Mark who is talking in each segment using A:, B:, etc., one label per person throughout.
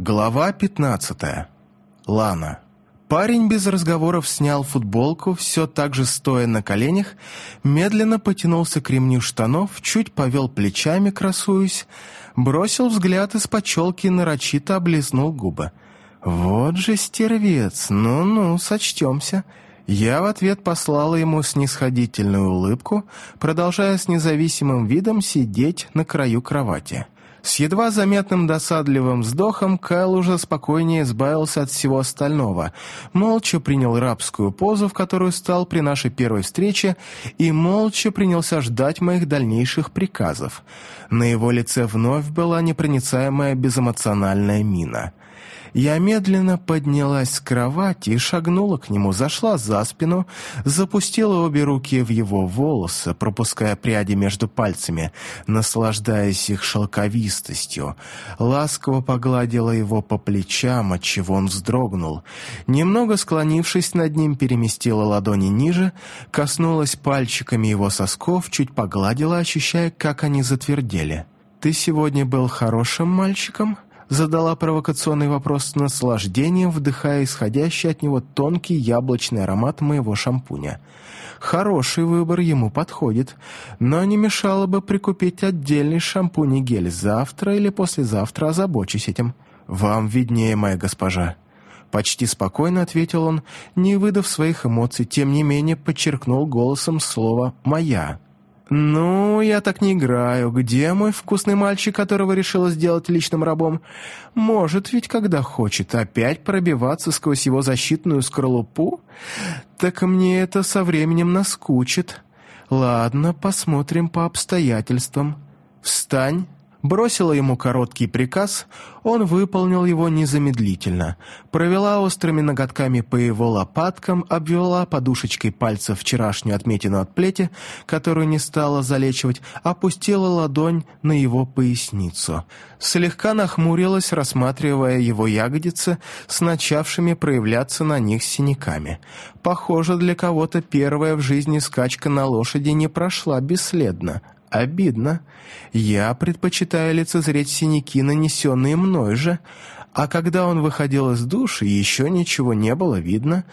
A: Глава 15. Лана. Парень без разговоров снял футболку, все так же стоя на коленях, медленно потянулся к ремню штанов, чуть повел плечами, красуясь, бросил взгляд из-под челки и нарочито облизнул губы. «Вот же стервец! Ну-ну, сочтемся!» Я в ответ послала ему снисходительную улыбку, продолжая с независимым видом сидеть на краю кровати. С едва заметным досадливым вздохом Кайл уже спокойнее избавился от всего остального, молча принял рабскую позу, в которую стал при нашей первой встрече, и молча принялся ждать моих дальнейших приказов. На его лице вновь была непроницаемая безэмоциональная мина — я медленно поднялась с кровати шагнула к нему, зашла за спину, запустила обе руки в его волосы, пропуская пряди между пальцами, наслаждаясь их шелковистостью, ласково погладила его по плечам, отчего он вздрогнул. Немного склонившись над ним, переместила ладони ниже, коснулась пальчиками его сосков, чуть погладила, ощущая, как они затвердели. «Ты сегодня был хорошим мальчиком?» Задала провокационный вопрос с наслаждением, вдыхая исходящий от него тонкий яблочный аромат моего шампуня. Хороший выбор ему подходит, но не мешало бы прикупить отдельный шампунь и гель завтра или послезавтра, озабочусь этим. Вам виднее, моя госпожа. Почти спокойно ответил он, не выдав своих эмоций, тем не менее подчеркнул голосом слово «моя». «Ну, я так не играю. Где мой вкусный мальчик, которого решила сделать личным рабом? Может ведь, когда хочет, опять пробиваться сквозь его защитную скорлупу? Так мне это со временем наскучит. Ладно, посмотрим по обстоятельствам. Встань!» Бросила ему короткий приказ, он выполнил его незамедлительно. Провела острыми ноготками по его лопаткам, обвела подушечкой пальца вчерашнюю отметину от плети, которую не стала залечивать, опустила ладонь на его поясницу. Слегка нахмурилась, рассматривая его ягодицы с начавшими проявляться на них синяками. Похоже, для кого-то первая в жизни скачка на лошади не прошла бесследно, Обидно. Я предпочитаю лицезреть синяки, нанесенные мной же, а когда он выходил из души, еще ничего не было видно.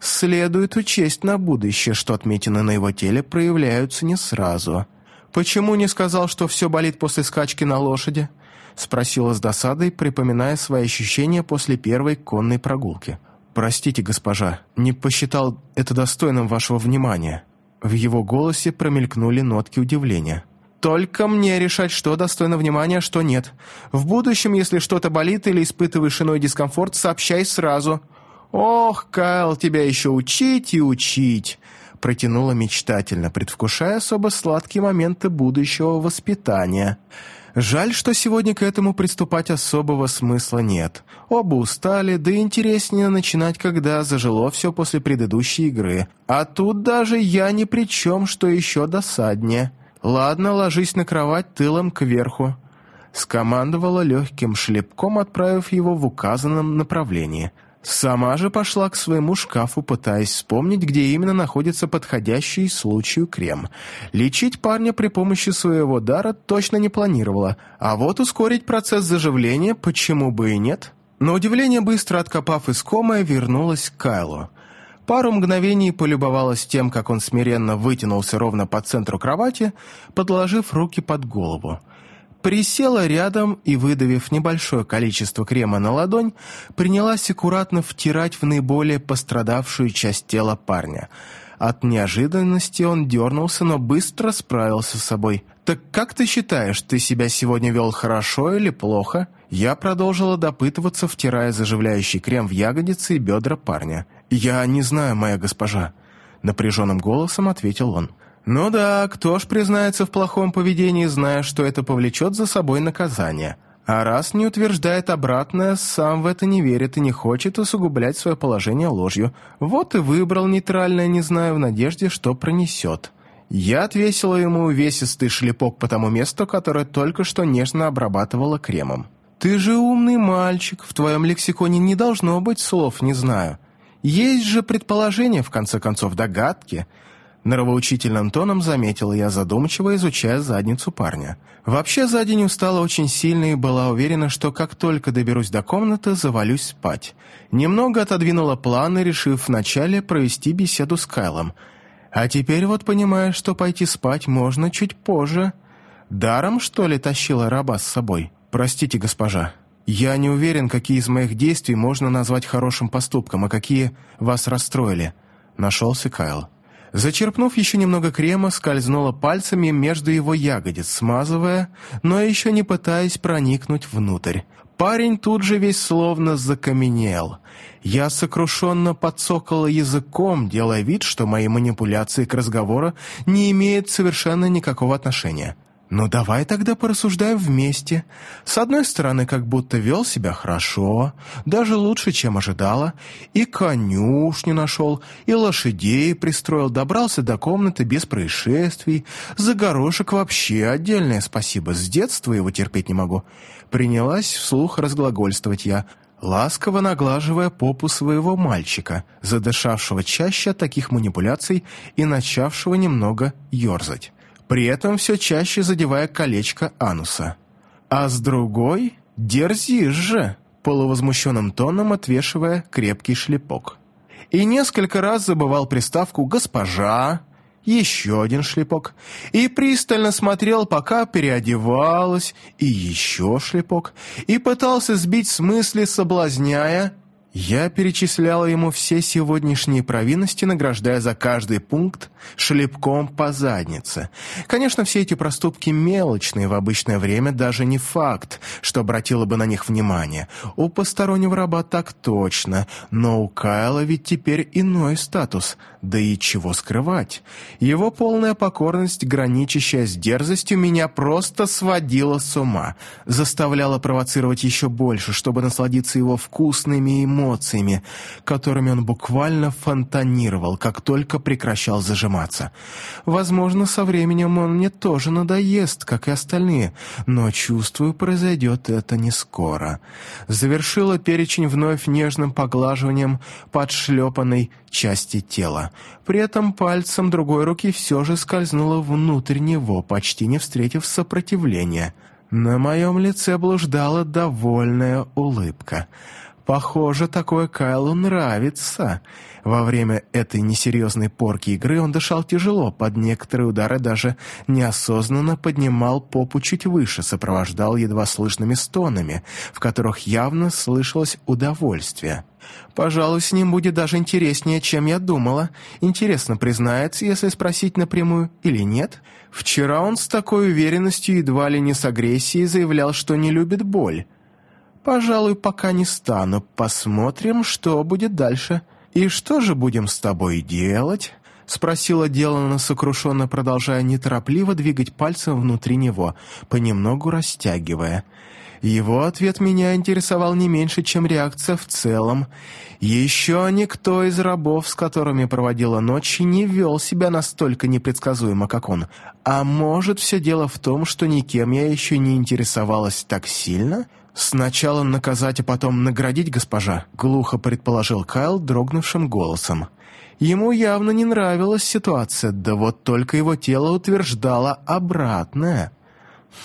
A: Следует учесть на будущее, что отметины на его теле проявляются не сразу. «Почему не сказал, что все болит после скачки на лошади?» — спросила с досадой, припоминая свои ощущения после первой конной прогулки. «Простите, госпожа, не посчитал это достойным вашего внимания». В его голосе промелькнули нотки удивления. «Только мне решать, что достойно внимания, что нет. В будущем, если что-то болит или испытываешь иной дискомфорт, сообщай сразу». «Ох, Кайл, тебя еще учить и учить!» протянула мечтательно, предвкушая особо сладкие моменты будущего воспитания. Жаль, что сегодня к этому приступать особого смысла нет. Оба устали, да интереснее начинать, когда зажило все после предыдущей игры. А тут даже я ни при чем, что еще досаднее. Ладно, ложись на кровать тылом кверху. Скомандовала легким шлепком, отправив его в указанном направлении. Сама же пошла к своему шкафу, пытаясь вспомнить, где именно находится подходящий случаю крем. Лечить парня при помощи своего дара точно не планировала, а вот ускорить процесс заживления почему бы и нет? На удивление, быстро откопав искомое, вернулась к Кайлу. Пару мгновений полюбовалась тем, как он смиренно вытянулся ровно по центру кровати, подложив руки под голову присела рядом и, выдавив небольшое количество крема на ладонь, принялась аккуратно втирать в наиболее пострадавшую часть тела парня. От неожиданности он дернулся, но быстро справился с собой. «Так как ты считаешь, ты себя сегодня вел хорошо или плохо?» Я продолжила допытываться, втирая заживляющий крем в ягодицы и бедра парня. «Я не знаю, моя госпожа», — напряженным голосом ответил он. Ну да, кто ж признается в плохом поведении, зная, что это повлечет за собой наказание? А раз не утверждает обратное, сам в это не верит и не хочет усугублять свое положение ложью. Вот и выбрал нейтральное, не зная, в надежде, что пронесет. Я отвесила ему увесистый шлепок по тому месту, которое только что нежно обрабатывала кремом. «Ты же умный мальчик, в твоем лексиконе не должно быть слов «не знаю». Есть же предположения, в конце концов, догадки. Нравоучительным тоном заметила я задумчиво, изучая задницу парня. Вообще за день устала очень сильно и была уверена, что как только доберусь до комнаты, завалюсь спать. Немного отодвинула планы, решив вначале провести беседу с Кайлом. А теперь вот понимаю, что пойти спать можно чуть позже. Даром, что ли, тащила раба с собой? Простите, госпожа. Я не уверен, какие из моих действий можно назвать хорошим поступком, а какие вас расстроили. Нашелся Кайл. Зачерпнув еще немного крема, скользнула пальцами между его ягодиц, смазывая, но еще не пытаясь проникнуть внутрь. Парень тут же весь словно закаменел. Я сокрушенно подсокала языком, делая вид, что мои манипуляции к разговору не имеют совершенно никакого отношения. «Ну давай тогда порассуждаем вместе. С одной стороны, как будто вел себя хорошо, даже лучше, чем ожидала, и конюшню нашел, и лошадей пристроил, добрался до комнаты без происшествий. За горошек вообще отдельное спасибо, с детства его терпеть не могу». Принялась вслух разглагольствовать я, ласково наглаживая попу своего мальчика, задышавшего чаще от таких манипуляций и начавшего немного ерзать при этом все чаще задевая колечко ануса. А с другой «дерзишь же», полувозмущенным тоном отвешивая крепкий шлепок. И несколько раз забывал приставку «госпожа», еще один шлепок, и пристально смотрел, пока переодевалась, и еще шлепок, и пытался сбить с мысли, соблазняя, я перечисляла ему все сегодняшние провинности, награждая за каждый пункт шлепком по заднице. Конечно, все эти проступки мелочные, в обычное время даже не факт, что обратила бы на них внимание. У постороннего раба так точно, но у Кайла ведь теперь иной статус, да и чего скрывать. Его полная покорность, граничащая с дерзостью, меня просто сводила с ума, заставляла провоцировать еще больше, чтобы насладиться его вкусными эмоциями, эмоциями, которыми он буквально фонтанировал, как только прекращал зажиматься. Возможно, со временем он мне тоже надоест, как и остальные, но, чувствую, произойдет это не скоро. Завершила перечень вновь нежным поглаживанием подшлепанной части тела. При этом пальцем другой руки все же скользнула внутрь него, почти не встретив сопротивления. На моем лице блуждала довольная улыбка — Похоже, такое Кайлу нравится. Во время этой несерьезной порки игры он дышал тяжело, под некоторые удары даже неосознанно поднимал попу чуть выше, сопровождал едва слышными стонами, в которых явно слышалось удовольствие. Пожалуй, с ним будет даже интереснее, чем я думала. Интересно, признается, если спросить напрямую или нет? Вчера он с такой уверенностью, едва ли не с агрессией, заявлял, что не любит боль. «Пожалуй, пока не стану. Посмотрим, что будет дальше. И что же будем с тобой делать?» — спросила Делана сокрушенно, продолжая неторопливо двигать пальцем внутри него, понемногу растягивая. Его ответ меня интересовал не меньше, чем реакция в целом. Еще никто из рабов, с которыми проводила ночи, не вел себя настолько непредсказуемо, как он. А может, все дело в том, что никем я еще не интересовалась так сильно?» «Сначала наказать, а потом наградить госпожа», — глухо предположил Кайл дрогнувшим голосом. Ему явно не нравилась ситуация, да вот только его тело утверждало обратное.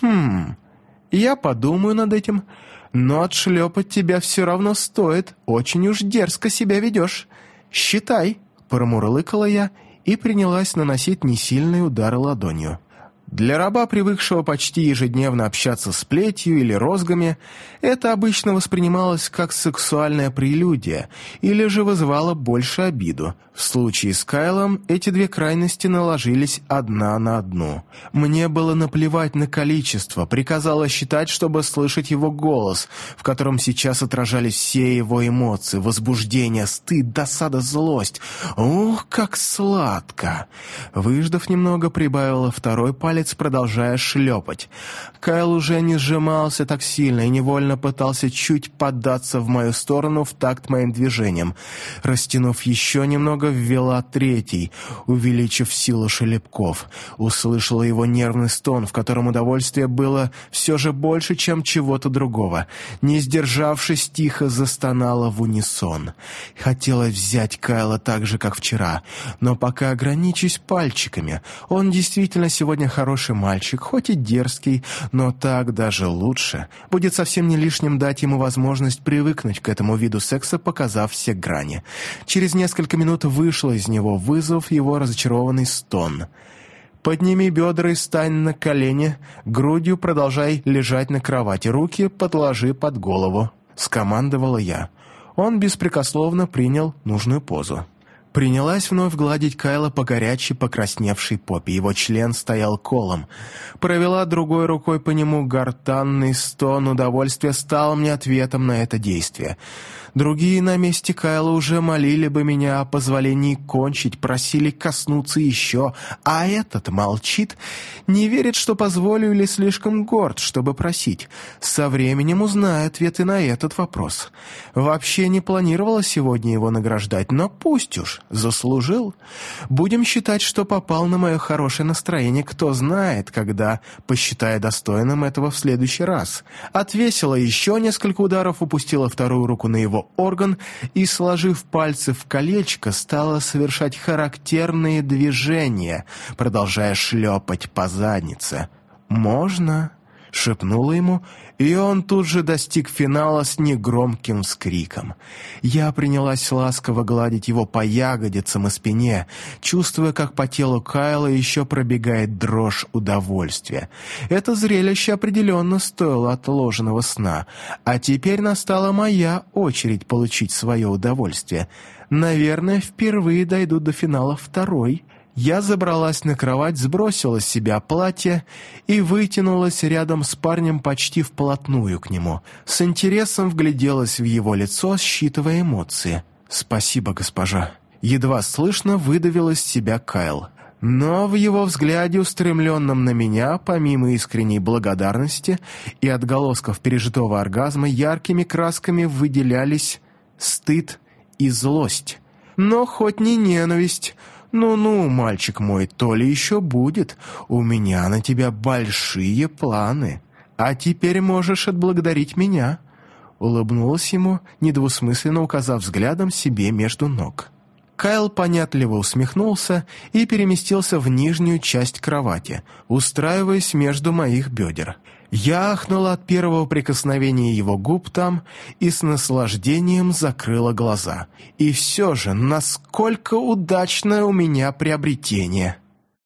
A: «Хм, я подумаю над этим, но отшлепать тебя все равно стоит, очень уж дерзко себя ведешь. Считай», — промурлыкала я и принялась наносить несильные удары ладонью. Для раба, привыкшего почти ежедневно общаться с плетью или розгами, это обычно воспринималось как сексуальная прелюдия или же вызывало больше обиду. В случае с Кайлом эти две крайности наложились одна на одну. Мне было наплевать на количество, приказала считать, чтобы слышать его голос, в котором сейчас отражались все его эмоции, возбуждение, стыд, досада, злость. Ух, как сладко! Выждав немного, прибавила второй палец, палец, продолжая шлепать. Кайл уже не сжимался так сильно и невольно пытался чуть поддаться в мою сторону в такт моим движением. Растянув еще немного, ввела третий, увеличив силу шлепков. Услышала его нервный стон, в котором удовольствие было все же больше, чем чего-то другого. Не сдержавшись, тихо застонала в унисон. Хотелось взять Кайла так же, как вчера, но пока ограничусь пальчиками. Он действительно сегодня хороший мальчик, хоть и дерзкий, но так даже лучше. Будет совсем не лишним дать ему возможность привыкнуть к этому виду секса, показав все грани. Через несколько минут вышло из него, вызвав его разочарованный стон. «Подними бедра и стань на колени, грудью продолжай лежать на кровати, руки подложи под голову», — скомандовала я. Он беспрекословно принял нужную позу. Принялась вновь гладить Кайла по горячей, покрасневшей попе. Его член стоял колом. Провела другой рукой по нему гортанный стон удовольствия стал мне ответом на это действие. Другие на месте Кайла уже молили бы меня о позволении кончить, просили коснуться еще, а этот молчит, не верит, что позволю или слишком горд, чтобы просить. Со временем узнаю ответы на этот вопрос. Вообще не планировала сегодня его награждать, но пусть уж, заслужил. Будем считать, что попал на мое хорошее настроение, кто знает, когда, посчитая достойным этого в следующий раз. Отвесила еще несколько ударов, упустила вторую руку на его орган и, сложив пальцы в колечко, стала совершать характерные движения, продолжая шлепать по заднице. «Можно?» — шепнула ему, и он тут же достиг финала с негромким скриком. Я принялась ласково гладить его по ягодицам и спине, чувствуя, как по телу Кайла еще пробегает дрожь удовольствия. Это зрелище определенно стоило отложенного сна, а теперь настала моя очередь получить свое удовольствие. Наверное, впервые дойду до финала второй — я забралась на кровать, сбросила с себя платье и вытянулась рядом с парнем почти вплотную к нему. С интересом вгляделась в его лицо, считывая эмоции. «Спасибо, госпожа». Едва слышно выдавил из себя Кайл. Но в его взгляде, устремленном на меня, помимо искренней благодарности и отголосков пережитого оргазма, яркими красками выделялись стыд и злость. Но хоть не ненависть, «Ну-ну, мальчик мой, то ли еще будет. У меня на тебя большие планы. А теперь можешь отблагодарить меня». Улыбнулась ему, недвусмысленно указав взглядом себе между ног. Кайл понятливо усмехнулся и переместился в нижнюю часть кровати, устраиваясь между моих бедер. Я ахнула от первого прикосновения его губ там и с наслаждением закрыла глаза. И все же, насколько удачное у меня приобретение —